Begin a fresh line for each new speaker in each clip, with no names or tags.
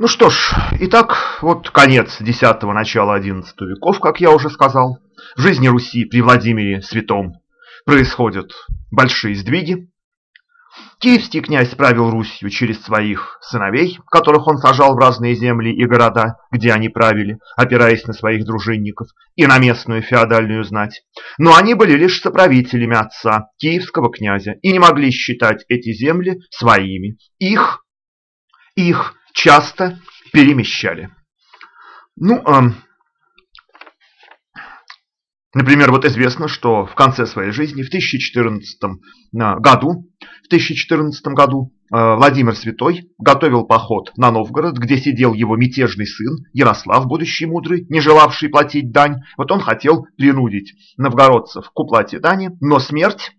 Ну что ж, итак, вот конец X-го, начала XI веков, как я уже сказал. В жизни Руси при Владимире Святом происходят большие сдвиги. Киевский князь правил Русью через своих сыновей, которых он сажал в разные земли и города, где они правили, опираясь на своих дружинников и на местную феодальную знать. Но они были лишь соправителями отца, киевского князя, и не могли считать эти земли своими. Их, их часто перемещали. Ну, э, например, вот известно, что в конце своей жизни, в 1014 году, в 1014 году э, Владимир Святой готовил поход на Новгород, где сидел его мятежный сын Ярослав, будущий мудрый, не желавший платить дань. Вот он хотел принудить новгородцев к уплате дани, но смерть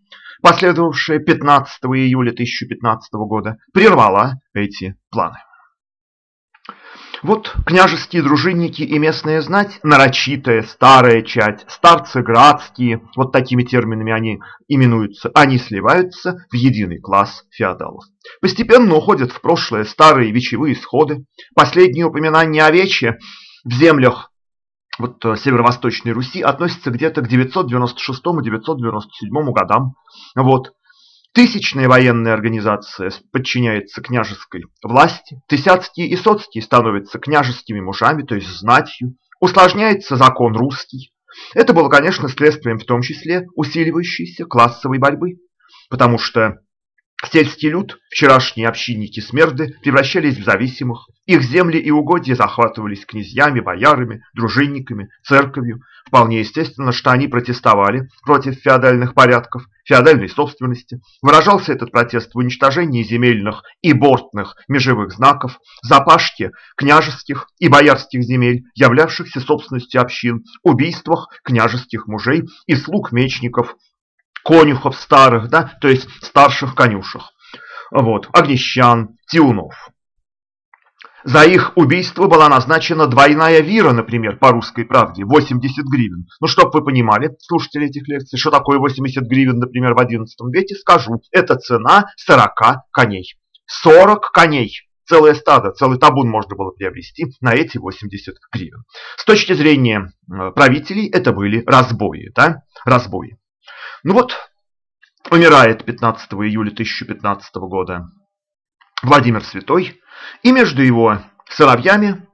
последовавшая 15 июля 1015 года, прервала эти планы. Вот княжеские дружинники и местная знать, нарочитая, старая чать, старцы градские, вот такими терминами они именуются, они сливаются в единый класс феодалов. Постепенно уходят в прошлое старые вечевые сходы. Последние упоминания о вече в землях вот, э, северо-восточной Руси относятся где-то к 996-997 годам. Вот. Тысячная военная организация подчиняется княжеской власти, тысяцкие и соцкие становятся княжескими мужами, то есть знатью, усложняется закон русский. Это было, конечно, следствием в том числе усиливающейся классовой борьбы, потому что Сельский люд, вчерашние общинники Смерды, превращались в зависимых. Их земли и угодья захватывались князьями, боярами, дружинниками, церковью. Вполне естественно, что они протестовали против феодальных порядков, феодальной собственности. Выражался этот протест в уничтожении земельных и бортных межевых знаков, запашке княжеских и боярских земель, являвшихся собственностью общин, убийствах княжеских мужей и слуг мечников, конюхов старых, да, то есть старших конюшек, вот, огнещан, тиунов. За их убийство была назначена двойная вира, например, по русской правде, 80 гривен. Ну, чтобы вы понимали, слушатели этих лекций, что такое 80 гривен, например, в 11 веке, скажу. Это цена 40 коней. 40 коней. Целое стадо, целый табун можно было приобрести на эти 80 гривен. С точки зрения э, правителей это были разбои, да, разбои. Ну вот, умирает 15 июля 1015 года Владимир Святой, и между его сыновьями,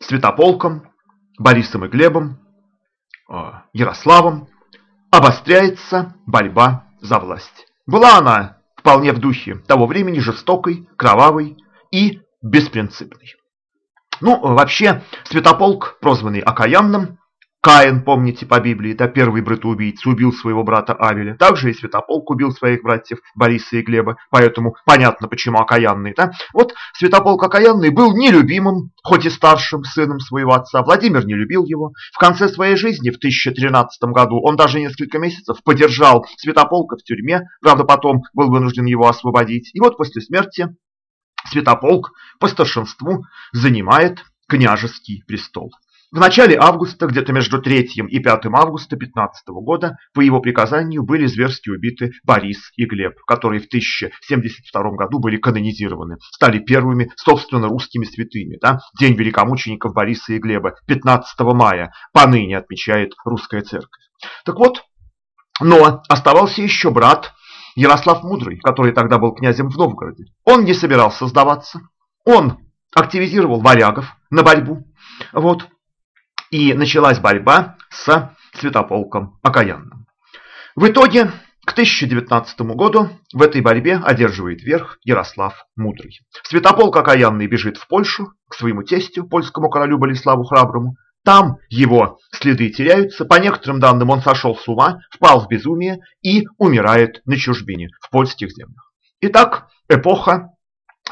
Святополком, Борисом и Глебом, а, Ярославом обостряется борьба за власть. Была она вполне в духе того времени жестокой, кровавой и беспринципной. Ну, вообще, Святополк, прозванный Окаянным, Каин, помните по Библии, да, первый братоубийца, убил своего брата Авеля. Также и Святополк убил своих братьев Бориса и Глеба, поэтому понятно, почему окаянный. Да? Вот Святополк окаянный был нелюбимым, хоть и старшим сыном своего отца. Владимир не любил его. В конце своей жизни, в 1013 году, он даже несколько месяцев подержал Святополка в тюрьме, правда, потом был вынужден его освободить. И вот после смерти Святополк по старшинству занимает княжеский престол. В начале августа, где-то между 3 и 5 августа 15 года, по его приказанию были зверски убиты Борис и Глеб, которые в 1072 году были канонизированы, стали первыми, собственно, русскими святыми. Да? День великомучеников Бориса и Глеба 15 мая поныне отмечает русская церковь. Так вот, но оставался еще брат Ярослав Мудрый, который тогда был князем в Новгороде. Он не собирался сдаваться, он активизировал варягов на борьбу. Вот и началась борьба с Святополком Окаянным. В итоге к 1019 году в этой борьбе одерживает верх Ярослав Мудрый. Святополк Окаянный бежит в Польшу к своему тестю, польскому королю Болеславу Храброму. Там его следы теряются, по некоторым данным он сошел с ума, впал в безумие и умирает на чужбине в польских землях. Итак, эпоха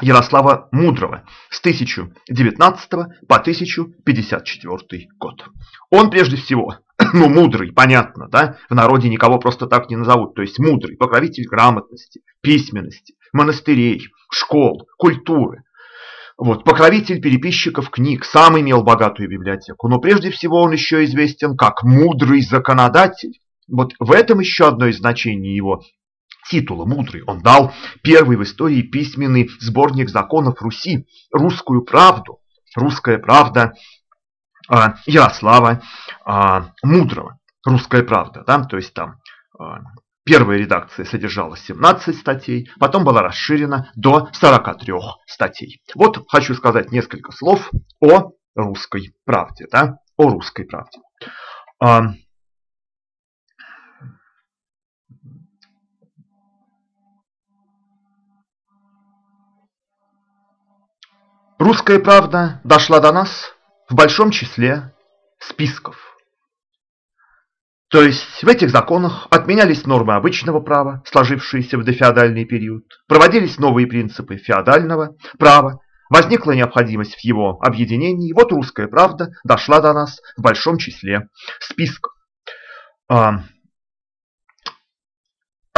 Ярослава Мудрого с 1019 по 1054 год. Он прежде всего, ну мудрый, понятно, да, в народе никого просто так не назовут, то есть мудрый, покровитель грамотности, письменности, монастырей, школ, культуры. Вот, покровитель переписчиков книг, сам имел богатую библиотеку, но прежде всего он еще известен как мудрый законодатель. Вот в этом еще одно из значений его титула «Мудрый». Он дал первый в истории письменный сборник законов Руси, «Русскую правду», «Русская правда» а, Ярослава а, Мудрого, «Русская правда». Да? То есть там а, первая редакция содержала 17 статей, потом была расширена до 43 статей. Вот хочу сказать несколько слов о русской правде. Да? О русской правде. Русская правда дошла до нас в большом числе списков. То есть в этих законах отменялись нормы обычного права, сложившиеся в дофеодальный период, проводились новые принципы феодального права, возникла необходимость в его объединении, вот русская правда дошла до нас в большом числе списков.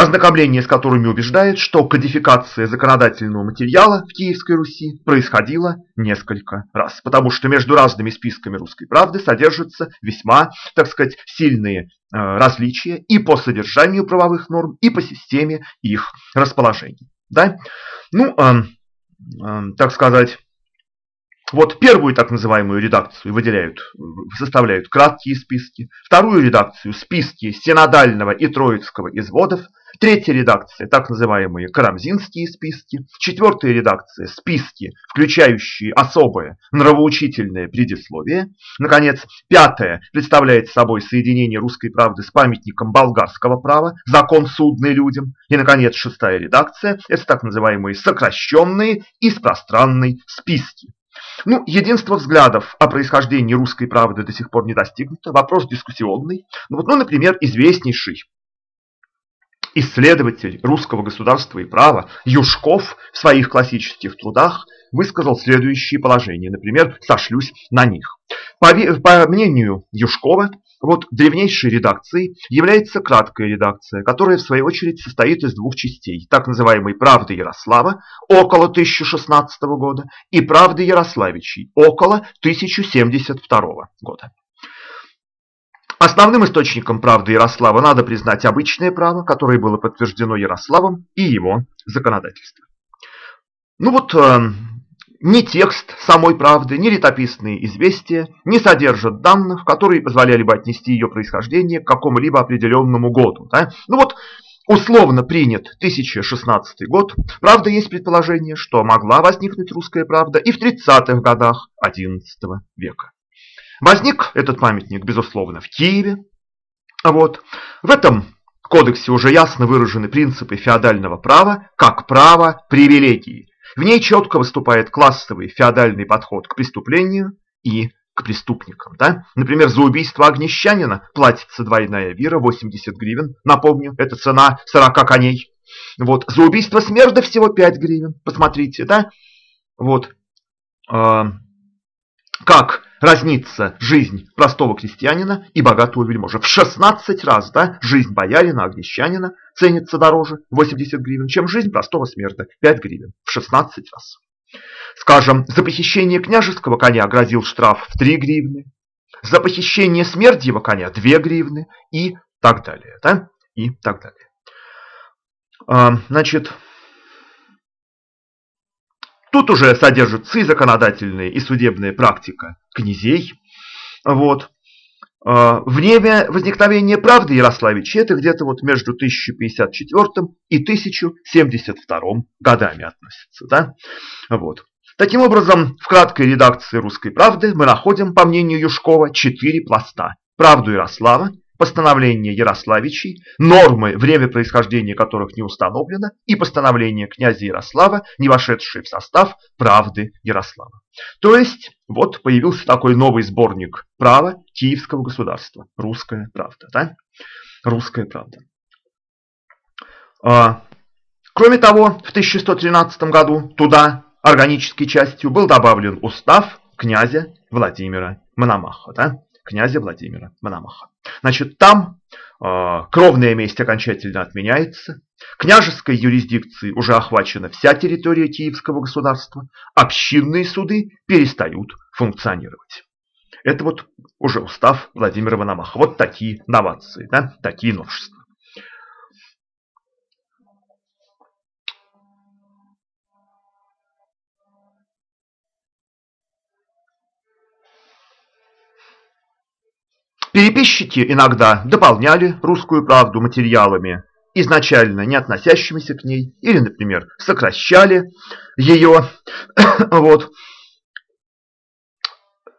А, ознакомление с которыми убеждает, что кодификация законодательного материала в Киевской Руси происходила несколько раз, потому что между разными списками русской правды содержатся весьма, так сказать, сильные э, различия и по содержанию правовых норм, и по системе их расположения. Да? Ну, э, э, так сказать, вот первую так называемую редакцию выделяют, составляют краткие списки, вторую редакцию – списки синодального и троицкого изводов, третья редакция – так называемые карамзинские списки, четвертая редакция – списки, включающие особое нравоучительное предисловие, наконец, пятая представляет собой соединение русской правды с памятником болгарского права, закон судный людям, и, наконец, шестая редакция – это так называемые сокращенные и пространные списки. Ну, единство взглядов о происхождении русской правды до сих пор не достигнуто. Вопрос дискуссионный. Ну, вот, ну например, известнейший исследователь русского государства и права Юшков в своих классических трудах высказал следующие положения. Например, сошлюсь на них. По, по мнению Юшкова, вот древнейшей редакцией является краткая редакция, которая в свою очередь состоит из двух частей, так называемой «Правды Ярослава» около 1016 года и «Правды Ярославичей» около 1072 года. Основным источником правды Ярослава надо признать обычное право, которое было подтверждено Ярославом и его законодательством. Ну вот, э, ни текст самой правды, ни летописные известия не содержат данных, которые позволяли бы отнести ее происхождение к какому-либо определенному году. Да? Ну вот, условно принят 1016 год, правда есть предположение, что могла возникнуть русская правда и в 30-х годах XI века. Возник этот памятник, безусловно, в Киеве. Вот. В этом кодексе уже ясно выражены принципы феодального права как право привилегии. В ней четко выступает классовый феодальный подход к преступлению и к преступникам. Да? Например, за убийство огнещанина платится двойная вира, 80 гривен. Напомню, это цена 40 коней. Вот. За убийство смерда всего 5 гривен. Посмотрите, да? Вот. А, как разнится жизнь простого крестьянина и богатого вельможи. В 16 раз да, жизнь боярина, огнещанина ценится дороже 80 гривен, чем жизнь простого смерта 5 гривен. В 16 раз. Скажем, за похищение княжеского коня грозил штраф в 3 гривны, за похищение смердьего коня 2 гривны и так далее. Да? И так далее. А, значит, Тут уже содержится и законодательная, и судебная практика князей. Вот. А, время возникновения правды Ярославича это где-то вот между 1054 и 1072 годами относится. Да? Вот. Таким образом, в краткой редакции «Русской правды» мы находим, по мнению Юшкова, четыре пласта. Правду Ярослава, постановление Ярославичей, нормы, время происхождения которых не установлено, и постановление князя Ярослава, не вошедшие в состав правды Ярослава. То есть, вот появился такой новый сборник права Киевского государства. Русская правда. Да? Русская правда. А, кроме того, в 1113 году туда органической частью был добавлен устав князя Владимира Мономаха. Да? Князя Владимира Мономаха. Значит, там э, кровная месть окончательно отменяется, княжеской юрисдикцией уже охвачена вся территория Киевского государства, общинные суды перестают функционировать. Это вот уже устав Владимира Мономаха. Вот такие новации, да, такие новшества. Переписчики иногда дополняли русскую правду материалами, изначально не относящимися к ней, или, например, сокращали ее. вот.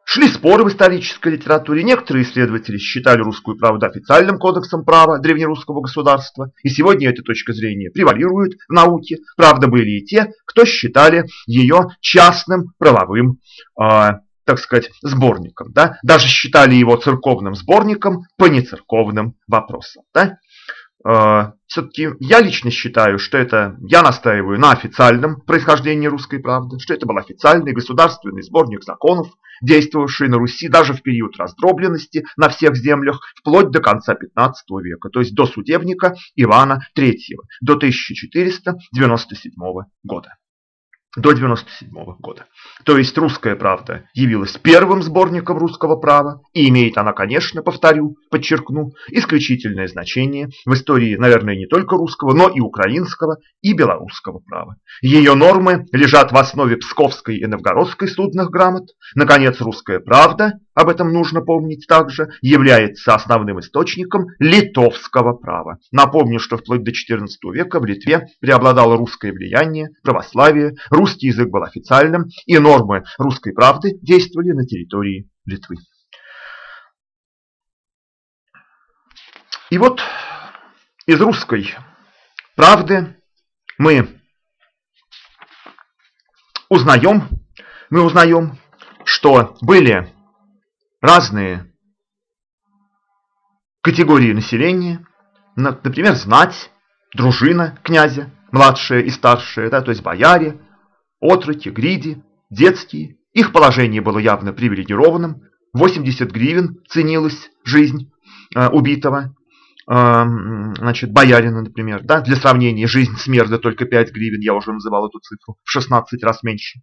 Шли споры в исторической литературе. Некоторые исследователи считали русскую правду официальным кодексом права древнерусского государства. И сегодня эта точка зрения превалирует в науке. Правда, были и те, кто считали ее частным правовым, э, так сказать, сборником. Да? Даже считали его церковным сборником по нецерковным вопросам. Да? А, Все-таки я лично считаю, что это, я настаиваю на официальном происхождении русской правды, что это был официальный государственный сборник законов, действовавший на Руси даже в период раздробленности на всех землях, вплоть до конца 15 века, то есть до судебника Ивана III, до 1497 года до 1997 года. То есть «Русская правда» явилась первым сборником русского права, и имеет она, конечно, повторю, подчеркну, исключительное значение в истории, наверное, не только русского, но и украинского и белорусского права. Ее нормы лежат в основе Псковской и Новгородской судных грамот. Наконец, «Русская правда» об этом нужно помнить также, является основным источником литовского права. Напомню, что вплоть до XIV века в Литве преобладало русское влияние, православие, русский язык был официальным, и нормы русской правды действовали на территории Литвы. И вот из русской правды мы узнаем, мы узнаем, что были разные категории населения, например, знать, дружина князя, младшая и старшая, да, то есть бояре, отроки, гриди, детские. Их положение было явно привилегированным. 80 гривен ценилась жизнь э, убитого э, значит, боярина, например. Да? Для сравнения, жизнь смерда только 5 гривен, я уже называл эту цифру, в 16 раз меньше.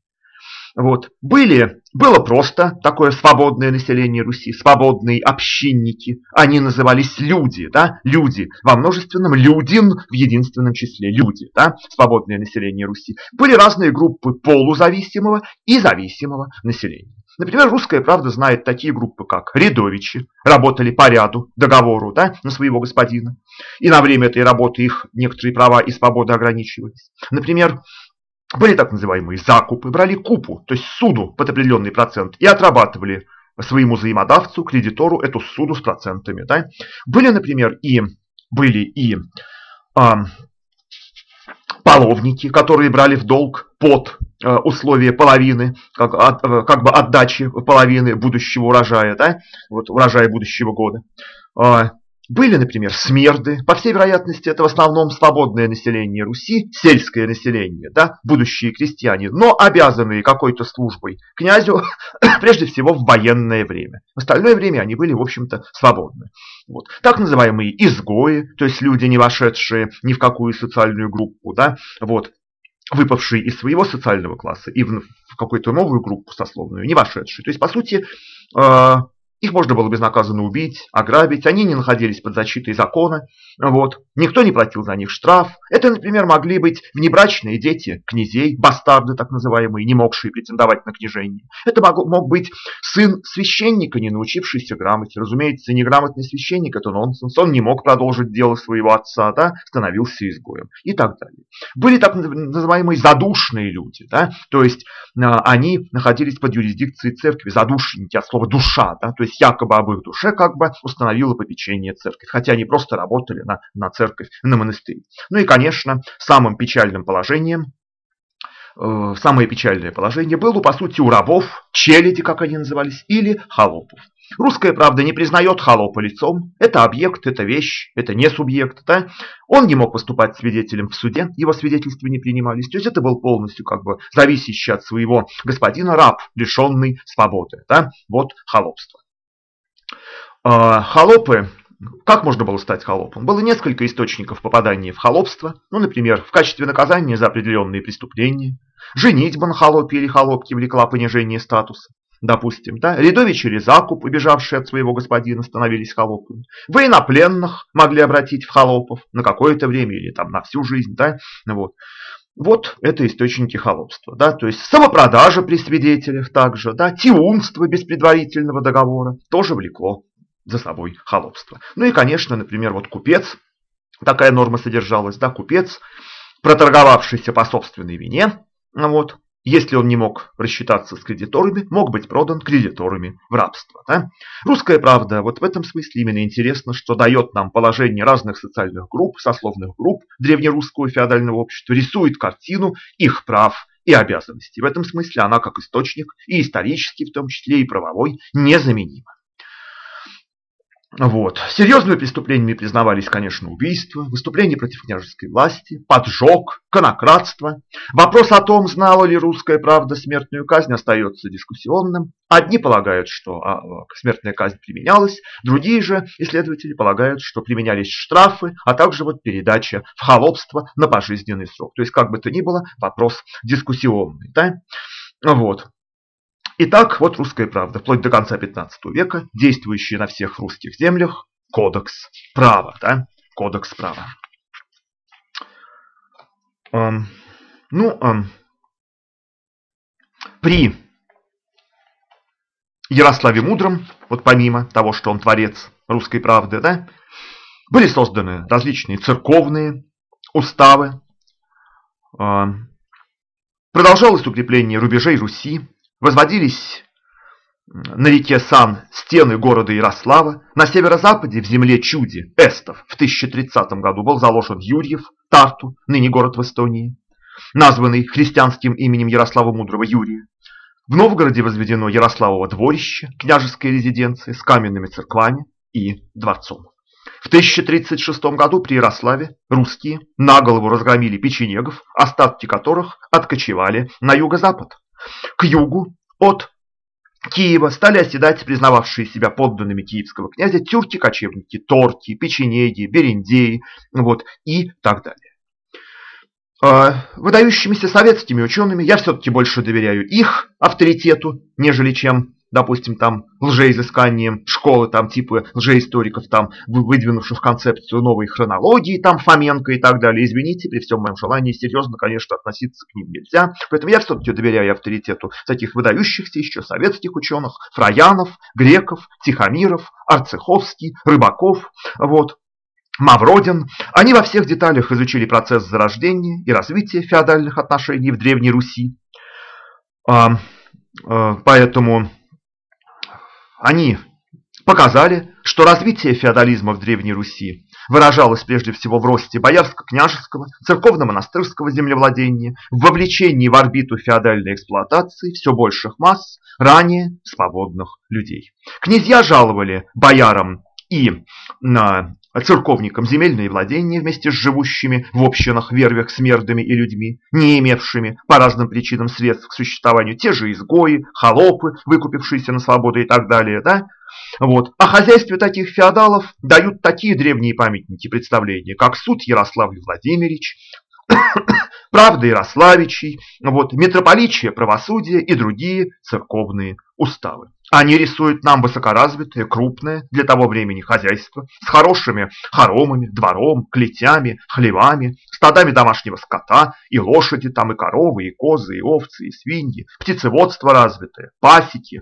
Вот. Были, было просто такое свободное население Руси, свободные общинники. Они назывались люди, да, люди во множественном, людин в единственном числе, люди, да, свободное население Руси. Были разные группы полузависимого и зависимого населения. Например, русская правда знает такие группы, как рядовичи, работали по ряду, договору да, на своего господина. И на время этой работы их некоторые права и свободы ограничивались. Например, были так называемые закупы, брали купу, то есть суду под определенный процент и отрабатывали своему взаимодавцу, кредитору эту суду с процентами. Да? Были, например, и, были и а, половники, которые брали в долг под а, условия половины, как, от, как бы отдачи половины будущего урожая, да? вот, урожая будущего года. А, были, например, смерды. По всей вероятности, это в основном свободное население Руси, сельское население, да, будущие крестьяне, но обязанные какой-то службой князю, прежде всего в военное время. В остальное время они были, в общем-то, свободны. Вот. Так называемые изгои, то есть люди, не вошедшие ни в какую социальную группу, да, вот, выпавшие из своего социального класса и в какую-то новую группу сословную, не вошедшие. То есть, по сути, э, их можно было безнаказанно убить, ограбить, они не находились под защитой закона, вот. никто не платил за них штраф. Это, например, могли быть внебрачные дети князей, бастарды так называемые, не могшие претендовать на княжение. Это мог, мог быть сын священника, не научившийся грамоте. Разумеется, неграмотный священник – это нонсенс, он не мог продолжить дело своего отца, да, становился изгоем и так далее. Были так называемые задушные люди, да, то есть а, они находились под юрисдикцией церкви, задушники от слова душа, да, то есть якобы об их душе как бы установила попечение церковь, хотя они просто работали на, на церковь, на монастырь. Ну и, конечно, самым печальным положением э, самое печальное положение было, по сути, у рабов, челяди, как они назывались, или холопов. Русская правда не признает холопа лицом. Это объект, это вещь, это не субъект. Да? Он не мог выступать свидетелем в суде, его свидетельства не принимались. То есть это был полностью как бы зависящий от своего господина раб, лишенный свободы. Да? Вот холопство. А, холопы, как можно было стать холопом? Было несколько источников попадания в холопство. Ну, например, в качестве наказания за определенные преступления. Женитьба на холопе или холопке влекла понижение статуса. Допустим, да, рядович или закуп, убежавшие от своего господина, становились холопами. Военнопленных могли обратить в холопов на какое-то время или там на всю жизнь, да, вот. Вот это источники холопства. Да? То есть самопродажа при свидетелях также, да? тиунство без предварительного договора тоже влекло за собой холопство. Ну и, конечно, например, вот купец, такая норма содержалась, да, купец, проторговавшийся по собственной вине, вот, если он не мог рассчитаться с кредиторами, мог быть продан кредиторами в рабство. Да? Русская правда вот в этом смысле именно интересно, что дает нам положение разных социальных групп, сословных групп древнерусского феодального общества, рисует картину их прав и обязанностей. В этом смысле она как источник и исторический, в том числе и правовой, незаменима. Вот. Серьезными преступлениями признавались, конечно, убийства, выступления против княжеской власти, поджог, конократство. Вопрос о том, знала ли русская правда смертную казнь, остается дискуссионным. Одни полагают, что а, смертная казнь применялась, другие же исследователи полагают, что применялись штрафы, а также вот передача в холопство на пожизненный срок. То есть, как бы то ни было, вопрос дискуссионный. Да? Вот. Итак, вот русская правда, вплоть до конца 15 века, действующий на всех русских землях кодекс права. Да? Кодекс права. Эм, ну, эм, при Ярославе Мудром, вот помимо того, что он творец русской правды, да, были созданы различные церковные уставы, продолжалось укрепление рубежей Руси, Возводились на реке Сан стены города Ярослава. На северо-западе, в земле Чуди, Эстов, в 1030 году был заложен Юрьев, Тарту, ныне город в Эстонии, названный христианским именем Ярослава Мудрого Юрия. В Новгороде возведено Ярославово дворище, княжеская резиденция с каменными церквами и дворцом. В 1036 году при Ярославе русские на голову разгромили печенегов, остатки которых откочевали на юго-запад. К югу от Киева стали оседать признававшие себя подданными киевского князя тюрки-кочевники, торки, печенеги, берендеи вот, и так далее. А, выдающимися советскими учеными я все-таки больше доверяю их авторитету, нежели чем допустим, там лжеизысканием школы, там типа лжеисториков, там выдвинувших концепцию новой хронологии, там Фоменко и так далее. Извините, при всем моем желании серьезно, конечно, относиться к ним нельзя. Поэтому я все-таки доверяю авторитету таких выдающихся еще советских ученых, Фраянов, Греков, Тихомиров, Арцеховский, Рыбаков, вот, Мавродин. Они во всех деталях изучили процесс зарождения и развития феодальных отношений в Древней Руси. А, поэтому они показали, что развитие феодализма в Древней Руси выражалось прежде всего в росте боярско-княжеского, церковно-монастырского землевладения, в вовлечении в орбиту феодальной эксплуатации все больших масс ранее свободных людей. Князья жаловали боярам и на церковникам земельные владения вместе с живущими в общинах, вервях, смердами и людьми, не имевшими по разным причинам средств к существованию, те же изгои, холопы, выкупившиеся на свободу и так далее, да? Вот. О хозяйстве таких феодалов дают такие древние памятники представления, как суд Ярославль Владимирович, правда Ярославичей, вот, митрополичье правосудие и другие церковные уставы. Они рисуют нам высокоразвитое, крупное для того времени хозяйство с хорошими хоромами, двором, клетями, хлевами, стадами домашнего скота, и лошади там, и коровы, и козы, и овцы, и свиньи, птицеводство развитое, пасеки,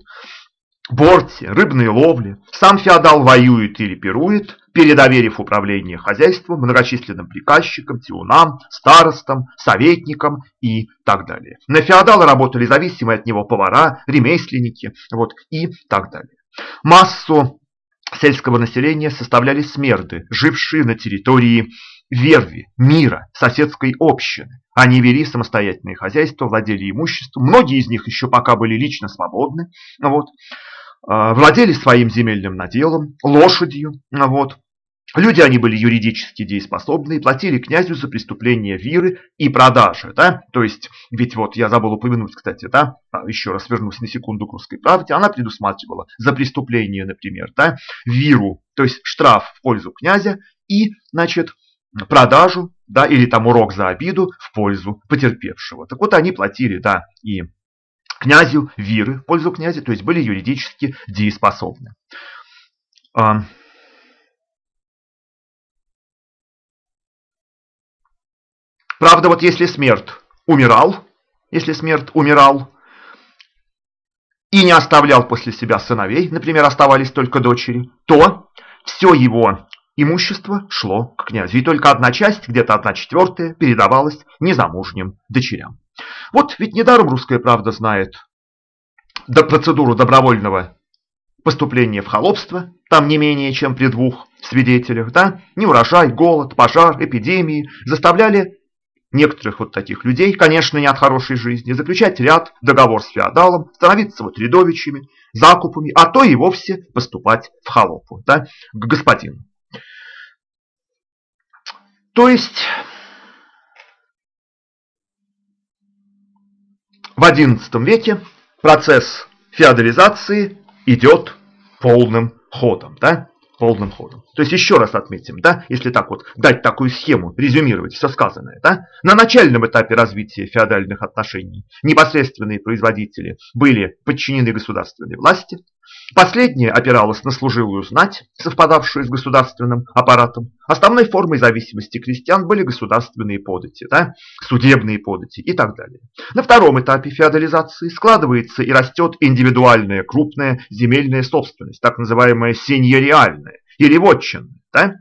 борти, рыбные ловли. Сам феодал воюет или пирует, передоверив управление хозяйством многочисленным приказчикам, тиунам, старостам, советникам и так далее. На феодала работали зависимые от него повара, ремесленники вот, и так далее. Массу сельского населения составляли смерды, жившие на территории верви, мира, соседской общины. Они вели самостоятельное хозяйство, владели имуществом, многие из них еще пока были лично свободны, вот, владели своим земельным наделом, лошадью, вот, Люди они были юридически дееспособны и платили князю за преступления виры и продажи. Да? То есть, ведь вот я забыл упомянуть, кстати, да, а, еще раз вернусь на секунду к русской правде, она предусматривала за преступление, например, да, виру, то есть штраф в пользу князя и, значит, продажу, да, или там урок за обиду в пользу потерпевшего. Так вот, они платили, да, и князю виры в пользу князя, то есть были юридически дееспособны. А, Правда, вот если смерть умирал, если смерть умирал, и не оставлял после себя сыновей, например, оставались только дочери, то все его имущество шло к князю. И только одна часть, где-то одна четвертая, передавалась незамужним дочерям. Вот ведь недаром русская правда знает до процедуру добровольного поступления в холопство, там не менее чем при двух свидетелях, да, неурожай, голод, пожар, эпидемии заставляли некоторых вот таких людей, конечно, не от хорошей жизни, заключать ряд договор с феодалом, становиться вот рядовичами, закупами, а то и вовсе поступать в холопу, да, к господину. То есть в XI веке процесс феодализации идет полным ходом. Да? полным ходом. То есть еще раз отметим, да, если так вот дать такую схему, резюмировать все сказанное, да, на начальном этапе развития феодальных отношений непосредственные производители были подчинены государственной власти, Последняя опиралась на служилую знать, совпадавшую с государственным аппаратом. Основной формой зависимости крестьян были государственные подати, да, судебные подати и так далее. На втором этапе феодализации складывается и растет индивидуальная крупная земельная собственность, так называемая сеньориальная или вотчинная. Да?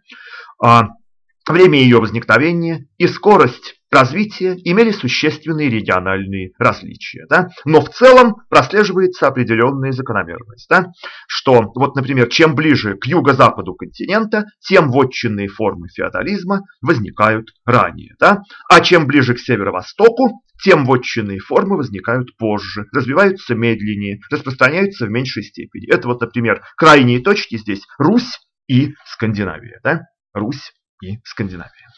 А, время ее возникновения и скорость развития имели существенные региональные различия. Да? Но в целом прослеживается определенная закономерность. Да? Что, вот, например, чем ближе к юго-западу континента, тем вотчинные формы феодализма возникают ранее. Да? А чем ближе к северо-востоку, тем вотчинные формы возникают позже, развиваются медленнее, распространяются в меньшей степени. Это вот, например, крайние точки здесь Русь и Скандинавия. Да? Русь и Скандинавия.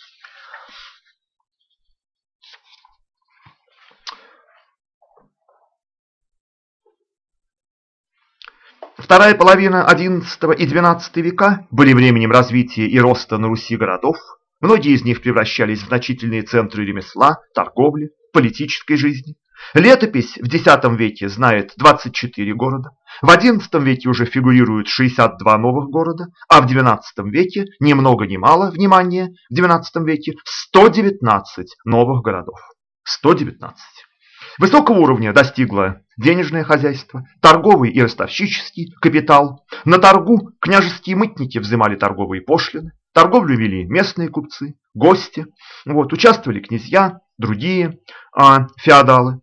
Вторая половина XI и XII века были временем развития и роста на Руси городов. Многие из них превращались в значительные центры ремесла, торговли, политической жизни. Летопись в X веке знает 24 города, в XI веке уже фигурируют 62 новых города, а в XII веке, ни много ни мало, внимание, в XII веке 119 новых городов. 119. Высокого уровня достигло денежное хозяйство, торговый и ростовщический капитал. На торгу княжеские мытники взимали торговые пошлины, торговлю вели местные купцы, гости, вот, участвовали князья, другие а, феодалы.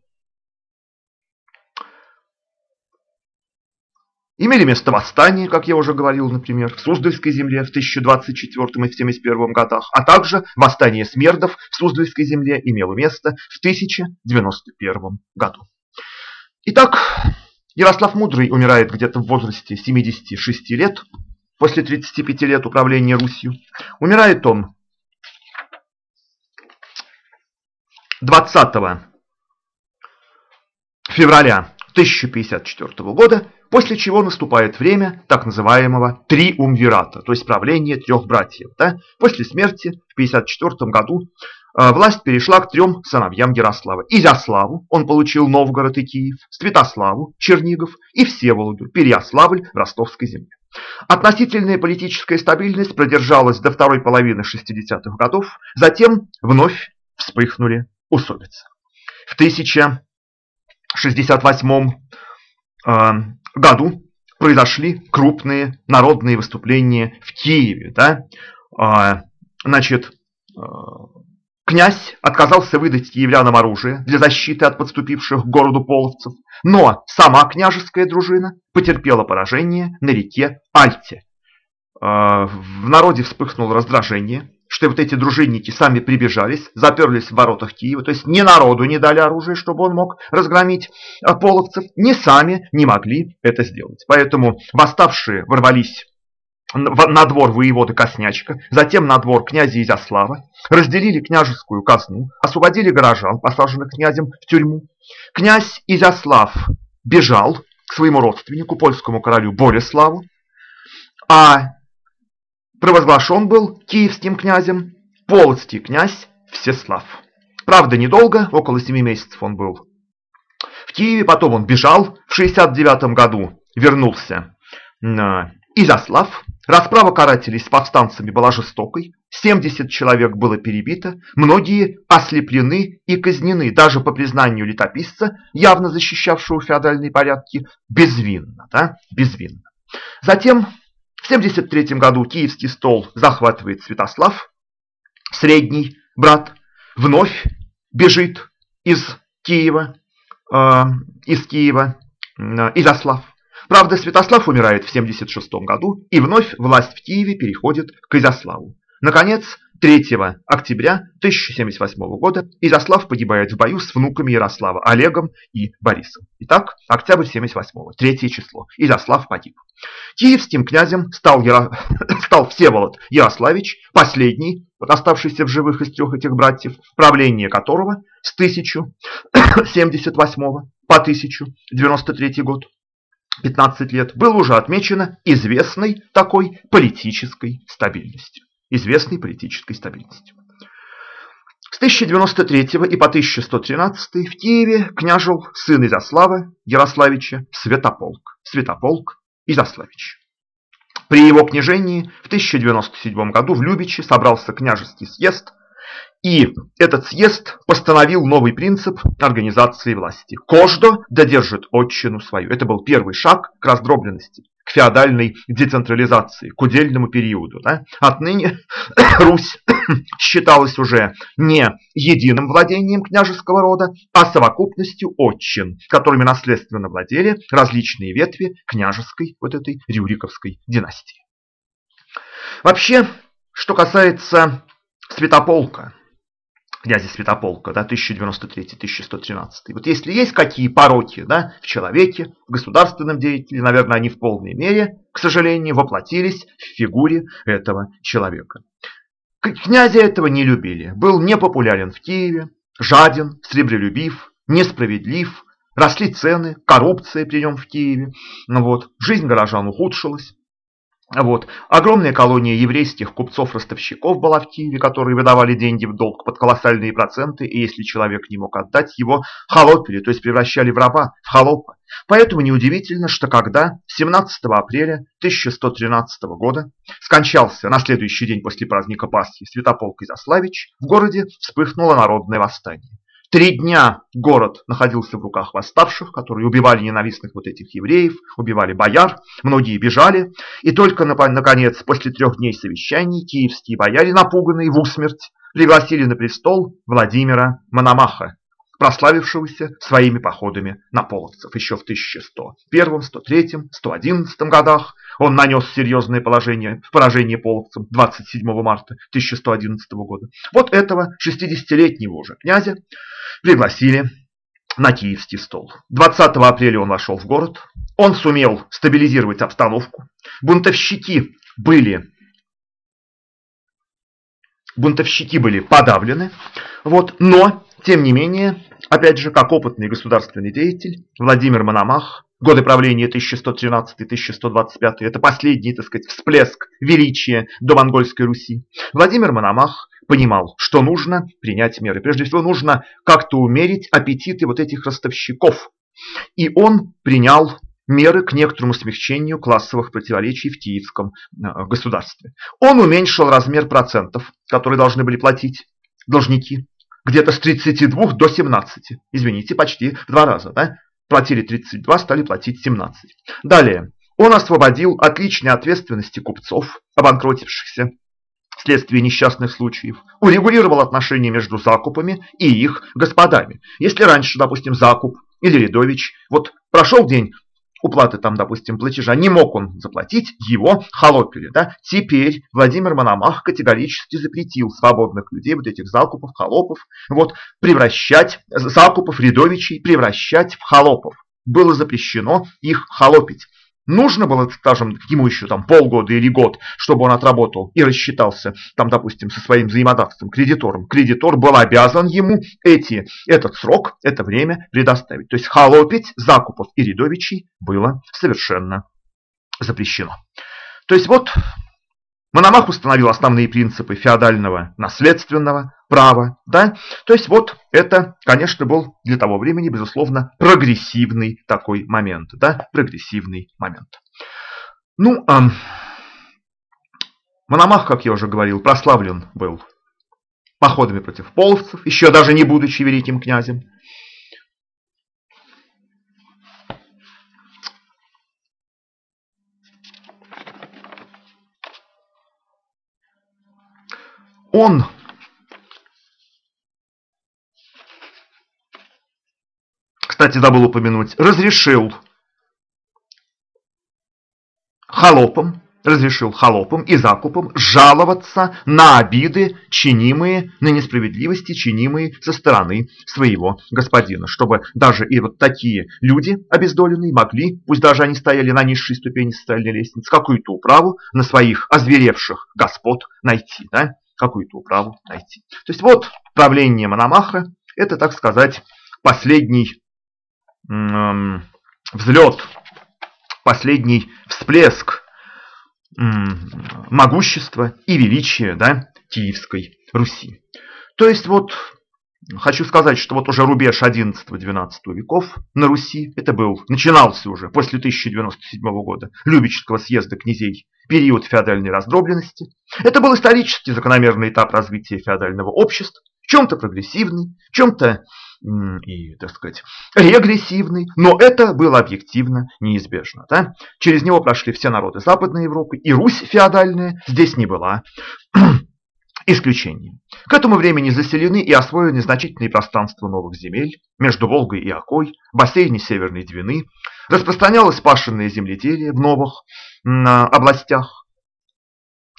Имели место восстания, как я уже говорил, например, в Суздальской земле в 1024 и 1071 годах, а также восстание смердов в Суздальской земле имело место в 1091 году. Итак, Ярослав Мудрый умирает где-то в возрасте 76 лет, после 35 лет управления Русью. Умирает он 20 февраля 1054 года После чего наступает время так называемого триумвирата, то есть правления трех братьев. Да? После смерти в 1954 году э, власть перешла к трем сыновьям Ярослава. Изяславу, он получил Новгород и Киев, Святославу, Чернигов и Всеволоду, Переяславль в Ростовской земле. Относительная политическая стабильность продержалась до второй половины 60-х годов, затем вновь вспыхнули усобицы. В 1068 году произошли крупные народные выступления в Киеве. Да? А, значит, а, князь отказался выдать киевлянам оружие для защиты от подступивших к городу половцев, но сама княжеская дружина потерпела поражение на реке Альте. А, в народе вспыхнуло раздражение, что вот эти дружинники сами прибежались, заперлись в воротах Киева, то есть ни народу не дали оружие, чтобы он мог разгромить а, половцев, ни сами не могли это сделать. Поэтому восставшие ворвались на двор воевода Коснячка, затем на двор князя Изяслава, разделили княжескую казну, освободили горожан, посаженных князем в тюрьму. Князь Изяслав бежал к своему родственнику, польскому королю Болеславу, а провозглашен был киевским князем полоцкий князь Всеслав. Правда, недолго, около семи месяцев он был в Киеве, потом он бежал, в 69 году вернулся Изяслав. Расправа карателей с повстанцами была жестокой, 70 человек было перебито, многие ослеплены и казнены, даже по признанию летописца, явно защищавшего феодальные порядки, безвинно. Да? безвинно. Затем 73 году Киевский стол захватывает Святослав, средний брат, вновь бежит из Киева, э, из Киева э, Изяслав. Правда, Святослав умирает в 76 году, и вновь власть в Киеве переходит к Изяславу. Наконец, 3 октября 1078 года Изяслав погибает в бою с внуками Ярослава, Олегом и Борисом. Итак, октябрь 78 третье число. Изяслав погиб. Киевским князем стал, Яро... стал Всеволод Ярославич, последний, оставшийся в живых из трех этих братьев, правление которого с 1078 по 1093 год 15 лет было уже отмечено известной такой политической стабильностью. Известной политической стабильностью. С 1093 и по 1113 в Киеве княжил сын Изяслава Ярославича Святополк. Святополк Изяславич. При его княжении в 1097 году в Любиче собрался княжеский съезд, и этот съезд постановил новый принцип организации власти. Кождо додержит отчину свою. Это был первый шаг к раздробленности, феодальной децентрализации, к удельному периоду. Да? Отныне Русь считалась уже не единым владением княжеского рода, а совокупностью отчин, которыми наследственно владели различные ветви княжеской вот этой рюриковской династии. Вообще, что касается Святополка, князя Святополка, да, 1093-1113. Вот если есть какие пороки да, в человеке, в государственном деятеле, наверное, они в полной мере, к сожалению, воплотились в фигуре этого человека. Князя этого не любили, был непопулярен в Киеве, жаден, сребролюбив, несправедлив, росли цены, коррупция при нем в Киеве. Вот. Жизнь горожан ухудшилась. Вот. Огромная колония еврейских купцов-ростовщиков была в Киеве, которые выдавали деньги в долг под колоссальные проценты, и если человек не мог отдать, его холопили, то есть превращали в раба, в холопа. Поэтому неудивительно, что когда 17 апреля 1113 года скончался на следующий день после праздника Пасхи Святополк Изяславич, в городе вспыхнуло народное восстание. Три дня город находился в руках восставших, которые убивали ненавистных вот этих евреев, убивали бояр, многие бежали. И только, наконец, после трех дней совещаний, киевские бояре, напуганные в усмерть, пригласили на престол Владимира Мономаха, прославившегося своими походами на половцев. Еще в 1101, 103, 111 годах он нанес серьезное положение, поражение половцам 27 марта 1111 года. Вот этого 60-летнего уже князя пригласили на киевский стол. 20 апреля он вошел в город. Он сумел стабилизировать обстановку. Бунтовщики были бунтовщики были подавлены. Вот, но, тем не менее, опять же, как опытный государственный деятель, Владимир Мономах, годы правления 1113-1125, это последний, так сказать, всплеск величия до монгольской Руси, Владимир Мономах понимал, что нужно принять меры. Прежде всего, нужно как-то умерить аппетиты вот этих ростовщиков. И он принял меры к некоторому смягчению классовых противоречий в киевском э, государстве. Он уменьшил размер процентов, которые должны были платить должники, где-то с 32 до 17. Извините, почти в два раза. Да? Платили 32, стали платить 17. Далее. Он освободил от личной ответственности купцов, обанкротившихся вследствие несчастных случаев, урегулировал отношения между закупами и их господами. Если раньше, допустим, закуп или рядович, вот прошел день уплаты там, допустим, платежа, не мог он заплатить, его холопили. Да? Теперь Владимир Мономах категорически запретил свободных людей, вот этих закупов, холопов, вот, превращать, закупов, рядовичей, превращать в холопов. Было запрещено их холопить. Нужно было, скажем, ему еще там полгода или год, чтобы он отработал и рассчитался, там, допустим, со своим взаимодавцем, кредитором. Кредитор был обязан ему эти, этот срок, это время предоставить. То есть холопить закупов и рядовичей было совершенно запрещено. То есть вот Мономах установил основные принципы феодального наследственного права. Да? То есть вот это, конечно, был для того времени, безусловно, прогрессивный такой момент. Да? Прогрессивный момент. Ну, а Мономах, как я уже говорил, прославлен был походами против половцев, еще даже не будучи великим князем. Он. Кстати, забыл упомянуть, разрешил холопам, разрешил холопам и закупам жаловаться на обиды, чинимые, на несправедливости, чинимые со стороны своего господина, чтобы даже и вот такие люди обездоленные могли, пусть даже они стояли на низшей ступени социальной лестницы, какую-то управу на своих озверевших господ найти, да, какую-то управу найти. То есть вот правление Мономаха, это, так сказать, последний взлет, последний всплеск могущества и величия да, Киевской Руси. То есть вот хочу сказать, что вот уже рубеж 11-12 веков на Руси, это был, начинался уже после 1097 года Любического съезда князей, период феодальной раздробленности. Это был исторически закономерный этап развития феодального общества, в чем-то прогрессивный, в чем-то и, так сказать, регрессивный, но это было объективно неизбежно. Да? Через него прошли все народы Западной Европы, и Русь феодальная здесь не была исключением. К этому времени заселены и освоены значительные пространства новых земель между Волгой и Окой, бассейне Северной Двины, распространялось пашенное земледелие в новых областях,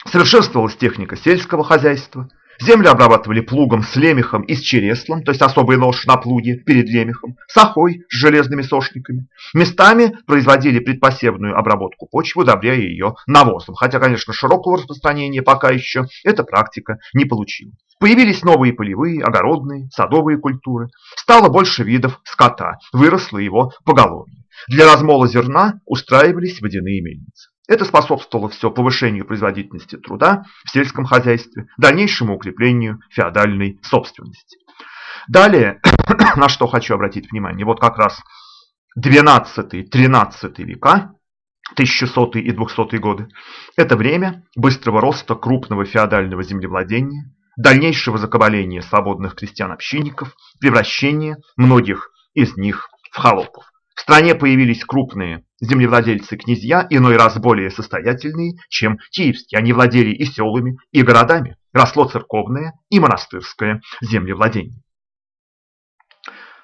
совершенствовалась техника сельского хозяйства – Землю обрабатывали плугом с лемехом и с череслом, то есть особый нож на плуге перед лемехом, сахой с железными сошниками. Местами производили предпосевную обработку почвы, удобряя ее навозом. Хотя, конечно, широкого распространения пока еще эта практика не получила. Появились новые полевые, огородные, садовые культуры. Стало больше видов скота, выросло его поголовье. Для размола зерна устраивались водяные мельницы. Это способствовало все повышению производительности труда в сельском хозяйстве, дальнейшему укреплению феодальной собственности. Далее, на что хочу обратить внимание, вот как раз 12-13 века, 1100 и 200 годы, это время быстрого роста крупного феодального землевладения, дальнейшего закабаления свободных крестьян-общинников, превращения многих из них в холопов. В стране появились крупные землевладельцы-князья, иной раз более состоятельные, чем киевские. Они владели и селами, и городами. Росло церковное и монастырское землевладение.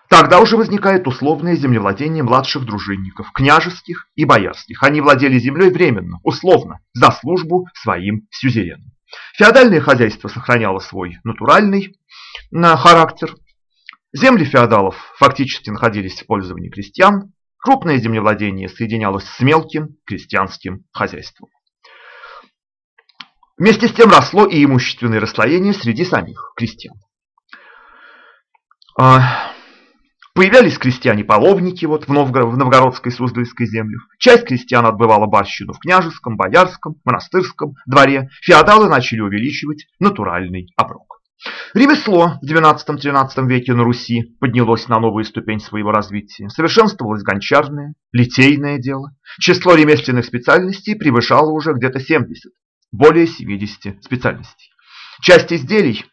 Тогда уже возникает условное землевладение младших дружинников, княжеских и боярских. Они владели землей временно, условно, за службу своим сюзеренам. Феодальное хозяйство сохраняло свой натуральный характер, Земли феодалов фактически находились в пользовании крестьян, крупное землевладение соединялось с мелким крестьянским хозяйством. Вместе с тем росло и имущественное расслоение среди самих крестьян. А, появлялись крестьяне-половники вот в, Новгород, в новгородской Суздальской землях. Часть крестьян отбывала барщину в княжеском, боярском, монастырском дворе. Феодалы начали увеличивать натуральный оброк. Ремесло в XII-XIII веке на Руси поднялось на новую ступень своего развития. Совершенствовалось гончарное, литейное дело. Число ремесленных специальностей превышало уже где-то 70, более 70 специальностей. Часть изделий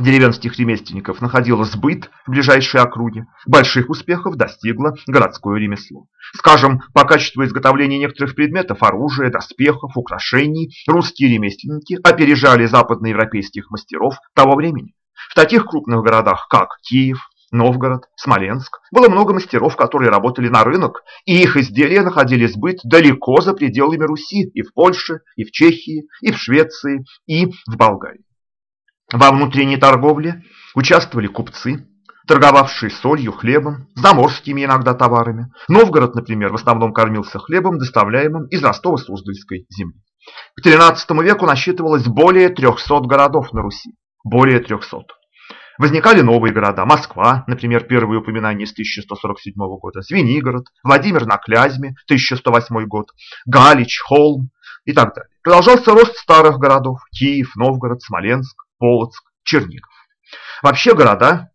деревенских ремесленников находила сбыт в ближайшей округе. Больших успехов достигло городское ремесло. Скажем, по качеству изготовления некоторых предметов, оружия, доспехов, украшений, русские ремесленники опережали западноевропейских мастеров того времени. В таких крупных городах, как Киев, Новгород, Смоленск, было много мастеров, которые работали на рынок, и их изделия находили сбыт далеко за пределами Руси, и в Польше, и в Чехии, и в Швеции, и в Болгарии. Во внутренней торговле участвовали купцы, торговавшие солью, хлебом, заморскими иногда товарами. Новгород, например, в основном кормился хлебом, доставляемым из Ростово-Суздальской земли. К XIII веку насчитывалось более 300 городов на Руси. Более 300. Возникали новые города. Москва, например, первые упоминания с 1147 года, Звенигород, Владимир на Клязьме, 1108 год, Галич, Холм и так далее. Продолжался рост старых городов – Киев, Новгород, Смоленск, Полоцк, Чернигов. Вообще города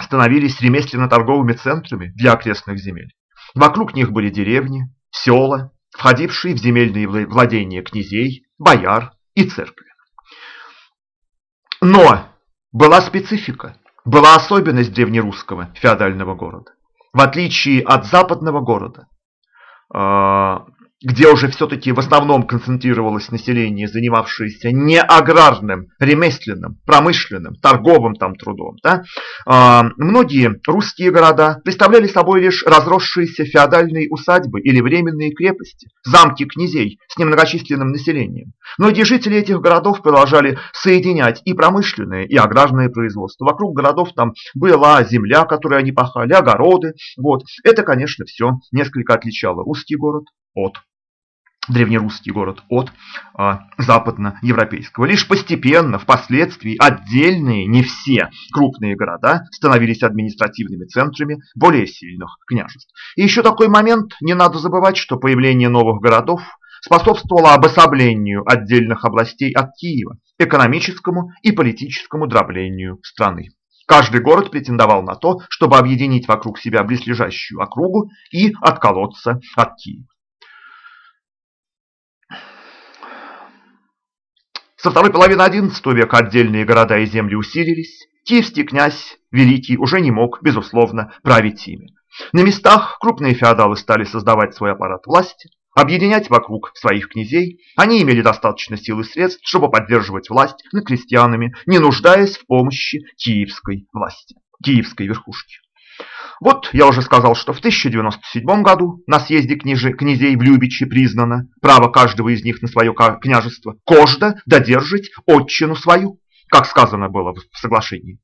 становились ремесленно-торговыми центрами для окрестных земель. Вокруг них были деревни, села, входившие в земельные владения князей, бояр и церкви. Но была специфика, была особенность древнерусского феодального города. В отличие от западного города, а, где уже все-таки в основном концентрировалось население, занимавшееся не аграрным, ремесленным, промышленным, торговым там трудом. Да? А, многие русские города представляли собой лишь разросшиеся феодальные усадьбы или временные крепости, замки князей с немногочисленным населением. Многие жители этих городов продолжали соединять и промышленное, и аграрное производство. Вокруг городов там была земля, которую они пахали, огороды. Вот. Это, конечно, все несколько отличало русский город от древнерусский город от а, западноевропейского. Лишь постепенно, впоследствии, отдельные, не все крупные города становились административными центрами более сильных княжеств. И еще такой момент, не надо забывать, что появление новых городов способствовало обособлению отдельных областей от Киева, экономическому и политическому дроблению страны. Каждый город претендовал на то, чтобы объединить вокруг себя близлежащую округу и отколоться от Киева. Со второй половины XI века отдельные города и земли усилились. Киевский князь Великий уже не мог, безусловно, править ими. На местах крупные феодалы стали создавать свой аппарат власти, объединять вокруг своих князей. Они имели достаточно сил и средств, чтобы поддерживать власть над крестьянами, не нуждаясь в помощи киевской власти, киевской верхушки. Вот я уже сказал, что в 1097 году на съезде княжи, князей в Любиче признано право каждого из них на свое княжество кожда додержать отчину свою, как сказано было в соглашении.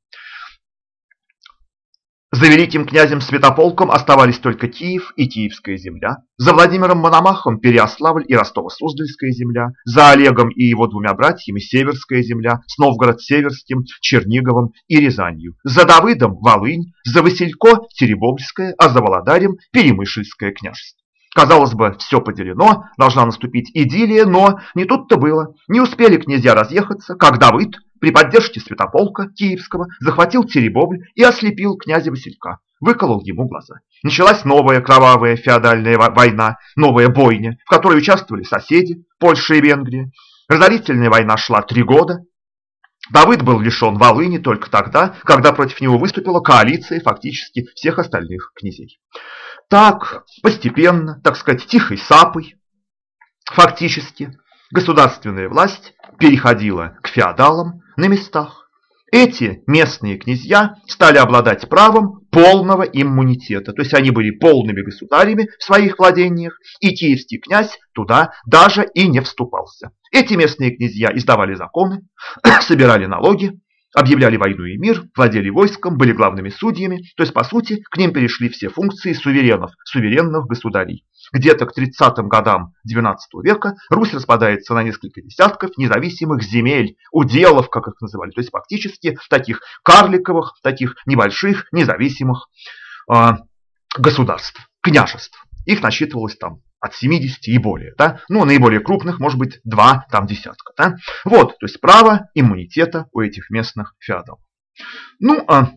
За великим князем Святополком оставались только Киев и Киевская земля. За Владимиром Мономахом Переославль и Ростово-Суздальская земля. За Олегом и его двумя братьями Северская земля с Новгород-Северским, Черниговым и Рязанью. За Давыдом Волынь, за Василько Теребовльское, а за Володарем Перемышльское княжество. Казалось бы, все поделено, должна наступить идиллия, но не тут-то было. Не успели князья разъехаться, как Давыд при поддержке Святополка Киевского захватил Теребовль и ослепил князя Василька, выколол ему глаза. Началась новая кровавая феодальная война, новая бойня, в которой участвовали соседи, Польша и Венгрия. Разорительная война шла три года. Давыд был лишен Волыни только тогда, когда против него выступила коалиция фактически всех остальных князей. Так, постепенно, так сказать, тихой сапой, фактически, государственная власть переходила к феодалам, на местах. Эти местные князья стали обладать правом полного иммунитета, то есть они были полными государями в своих владениях, и киевский князь туда даже и не вступался. Эти местные князья издавали законы, собирали налоги, объявляли войну и мир, владели войском, были главными судьями, то есть по сути к ним перешли все функции суверенов, суверенных государей. Где-то к 30-м годам XII века Русь распадается на несколько десятков независимых земель, уделов, как их называли, то есть фактически таких карликовых, таких небольших независимых э, государств, княжеств. Их насчитывалось там от 70 и более. Да? Ну, наиболее крупных, может быть, два там десятка. Да? Вот, то есть право иммунитета у этих местных феодалов. Ну, а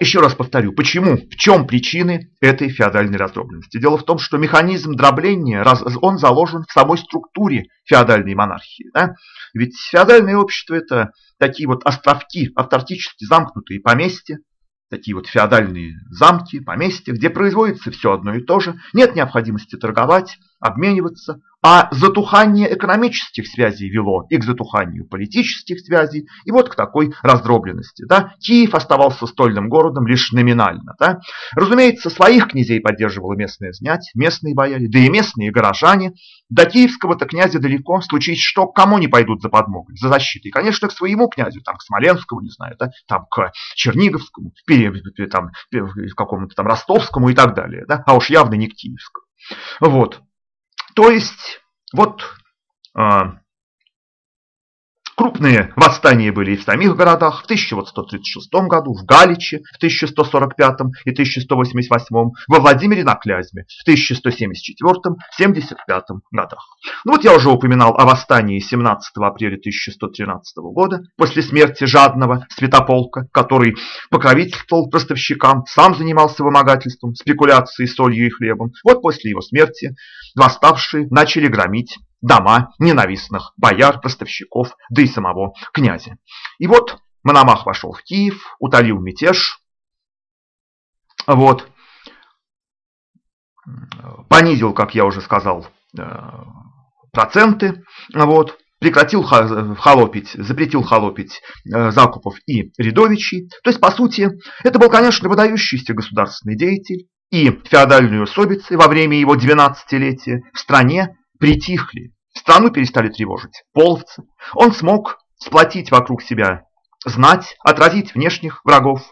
еще раз повторю, почему, в чем причины этой феодальной раздробленности? Дело в том, что механизм дробления, он заложен в самой структуре феодальной монархии. Да? Ведь феодальное общество это такие вот островки, автартически замкнутые поместья, такие вот феодальные замки, поместья, где производится все одно и то же, нет необходимости торговать, обмениваться, а затухание экономических связей вело и к затуханию политических связей, и вот к такой раздробленности. Да? Киев оставался стольным городом лишь номинально. Да? Разумеется, своих князей поддерживало местное знать, местные бояре, да и местные горожане. До киевского-то князя далеко, случись что, кому не пойдут за подмогой, за защитой. Конечно, к своему князю, там, к Смоленскому, не знаю, да? там, к Черниговскому, там, к какому-то там Ростовскому и так далее. Да? А уж явно не к Киевскому. Вот. То есть, вот а, Крупные восстания были и в самих городах. В 1136 году в Галиче, в 1145 и 1188, во Владимире на Клязьме в 1174-75 годах. Ну вот я уже упоминал о восстании 17 апреля 1113 года, после смерти жадного святополка, который покровительствовал поставщикам, сам занимался вымогательством, спекуляцией солью и хлебом. Вот после его смерти восставшие начали громить дома ненавистных бояр, поставщиков, да и самого князя. И вот Мономах вошел в Киев, утолил мятеж, вот, понизил, как я уже сказал, э, проценты, вот, прекратил холопить, запретил холопить э, Закупов и Рядовичей. То есть, по сути, это был, конечно, выдающийся государственный деятель, и феодальные усобицы во время его 12-летия в стране притихли. Страну перестали тревожить половцы. Он смог сплотить вокруг себя знать, отразить внешних врагов.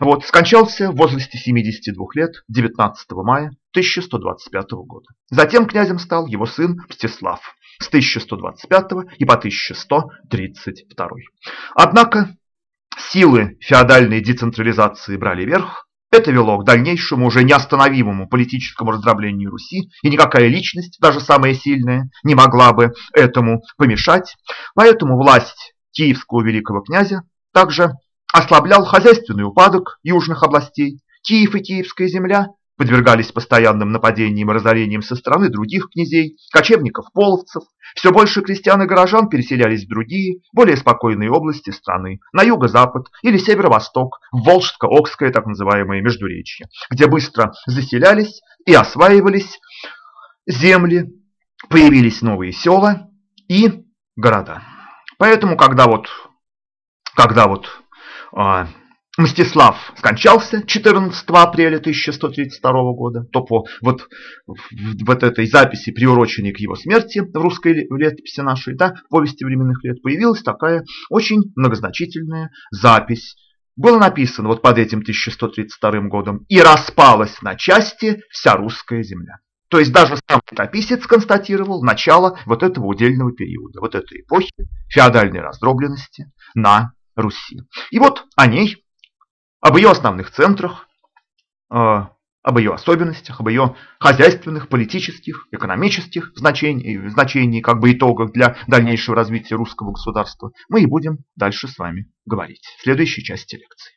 Вот, скончался в возрасте 72 лет 19 мая 1125 года. Затем князем стал его сын Мстислав с 1125 и по 1132. Однако силы феодальной децентрализации брали верх, это вело к дальнейшему уже неостановимому политическому раздроблению Руси, и никакая личность, даже самая сильная, не могла бы этому помешать. Поэтому власть киевского великого князя также ослаблял хозяйственный упадок южных областей. Киев и Киевская земля подвергались постоянным нападениям и разорениям со стороны других князей, кочевников, половцев. Все больше крестьян и горожан переселялись в другие, более спокойные области страны, на юго-запад или северо-восток, в Волжско-Окское так называемое Междуречье, где быстро заселялись и осваивались земли, появились новые села и города. Поэтому, когда вот, когда вот а, Мстислав скончался 14 апреля 1132 года, то по вот, вот этой записи, приуроченной к его смерти в русской летописи нашей, да, повести временных лет, появилась такая очень многозначительная запись. Было написано вот под этим 1132 годом «И распалась на части вся русская земля». То есть даже сам летописец констатировал начало вот этого удельного периода, вот этой эпохи феодальной раздробленности на Руси. И вот о ней об ее основных центрах, э, об ее особенностях, об ее хозяйственных, политических, экономических значениях, значений, как бы итогах для дальнейшего развития русского государства, мы и будем дальше с вами говорить в следующей части лекции.